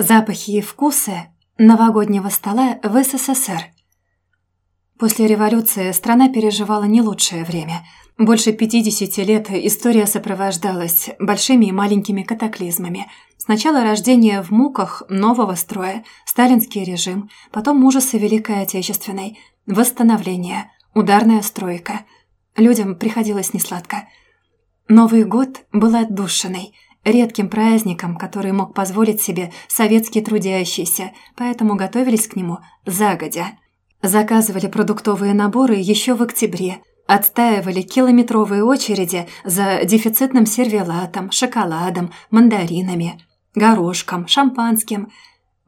Запахи и вкусы новогоднего стола в СССР. После революции страна переживала не лучшее время. Больше 50 лет история сопровождалась большими и маленькими катаклизмами. Сначала рождение в муках нового строя, сталинский режим, потом ужасы Великой Отечественной, восстановление, ударная стройка. Людям приходилось несладко. Новый год был отдушиной – редким праздником, который мог позволить себе советский трудящийся, поэтому готовились к нему загодя. Заказывали продуктовые наборы еще в октябре, отстаивали километровые очереди за дефицитным сервелатом, шоколадом, мандаринами, горошком, шампанским.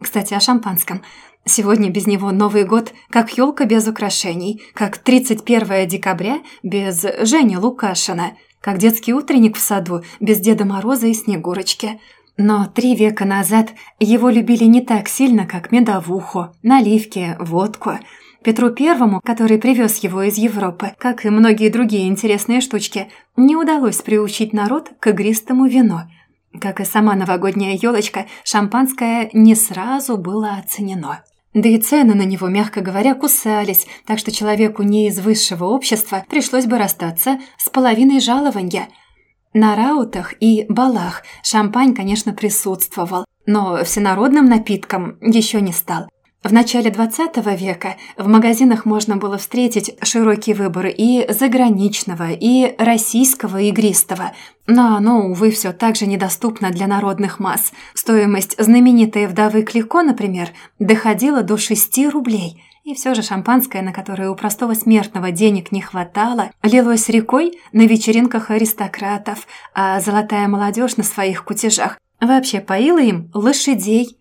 Кстати, о шампанском. Сегодня без него Новый год, как елка без украшений, как 31 декабря без Жени Лукашина – как детский утренник в саду, без Деда Мороза и Снегурочки. Но три века назад его любили не так сильно, как медовуху, наливки, водку. Петру Первому, который привез его из Европы, как и многие другие интересные штучки, не удалось приучить народ к игристому вину. Как и сама новогодняя елочка, шампанское не сразу было оценено. Да и цены на него, мягко говоря, кусались, так что человеку не из высшего общества пришлось бы расстаться с половиной жалования. На раутах и балах шампань, конечно, присутствовал, но всенародным напитком еще не стал – в начале XX века в магазинах можно было встретить широкий выбор и заграничного, и российского игристого, но оно, увы, все так же недоступно для народных масс. Стоимость знаменитой вдовы Клико, например, доходила до 6 рублей – и все же шампанское, на которое у простого смертного денег не хватало, лилось рекой на вечеринках аристократов, а золотая молодежь на своих кутежах вообще поила им лошадей.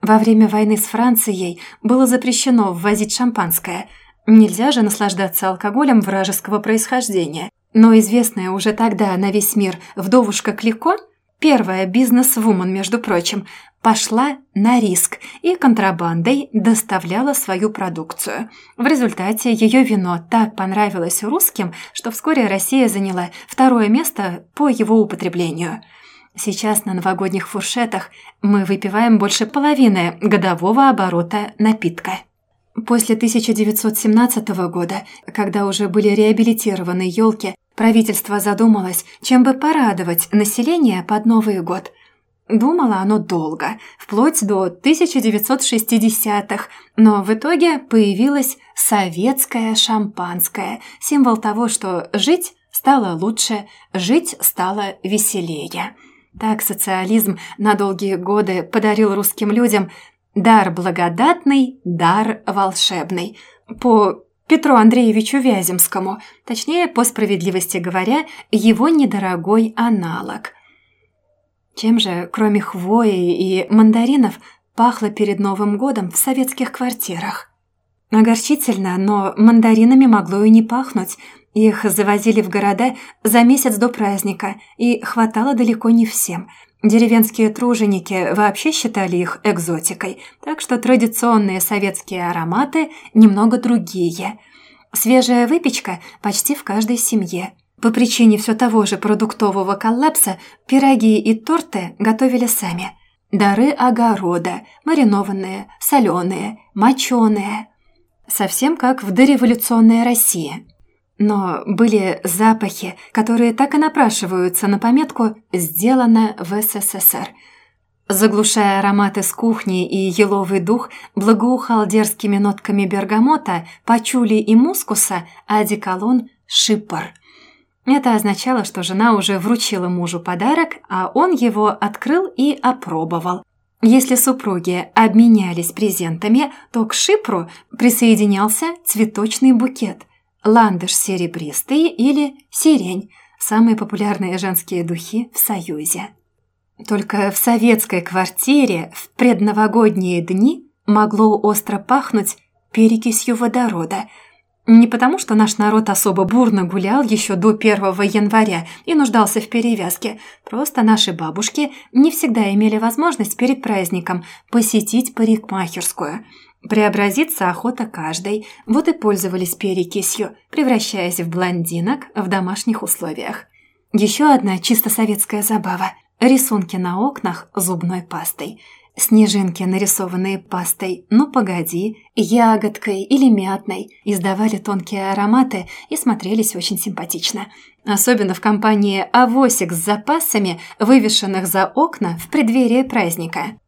Во время войны с Францией было запрещено ввозить шампанское. Нельзя же наслаждаться алкоголем вражеского происхождения. Но известная уже тогда на весь мир вдовушка Клико, первая бизнес-вумен, между прочим, пошла на риск и контрабандой доставляла свою продукцию. В результате ее вино так понравилось русским, что вскоре Россия заняла второе место по его употреблению – Сейчас на новогодних фуршетах мы выпиваем больше половины годового оборота напитка. После 1917 года, когда уже были реабилитированы елки, правительство задумалось, чем бы порадовать население под Новый год. Думало оно долго, вплоть до 1960-х, но в итоге появилось советское шампанское, символ того, что жить стало лучше, жить стало веселее. Так социализм на долгие годы подарил русским людям дар благодатный, дар волшебный. По Петру Андреевичу Вяземскому, точнее, по справедливости говоря, его недорогой аналог. Чем же, кроме хвои и мандаринов, пахло перед Новым годом в советских квартирах? Огорчительно, но мандаринами могло и не пахнуть – их завозили в города за месяц до праздника, и хватало далеко не всем. Деревенские труженики вообще считали их экзотикой, так что традиционные советские ароматы немного другие. Свежая выпечка почти в каждой семье. По причине все того же продуктового коллапса пироги и торты готовили сами. Дары огорода, маринованные, соленые, моченые. Совсем как в дореволюционной России – но были запахи, которые так и напрашиваются на пометку «Сделано в СССР». Заглушая ароматы с кухни и еловый дух, благоухал дерзкими нотками бергамота, пачули и мускуса, а одеколон «Шипор». Это означало, что жена уже вручила мужу подарок, а он его открыл и опробовал. Если супруги обменялись презентами, то к шипру присоединялся цветочный букет ландыш серебристый или сирень – самые популярные женские духи в Союзе. Только в советской квартире в предновогодние дни могло остро пахнуть перекисью водорода. Не потому, что наш народ особо бурно гулял еще до 1 января и нуждался в перевязке, просто наши бабушки не всегда имели возможность перед праздником посетить парикмахерскую – Преобразиться охота каждой, вот и пользовались перекисью, превращаясь в блондинок в домашних условиях. Еще одна чисто советская забава – рисунки на окнах зубной пастой. Снежинки, нарисованные пастой «Ну погоди», ягодкой или мятной, издавали тонкие ароматы и смотрелись очень симпатично. Особенно в компании авосик с запасами, вывешенных за окна в преддверии праздника.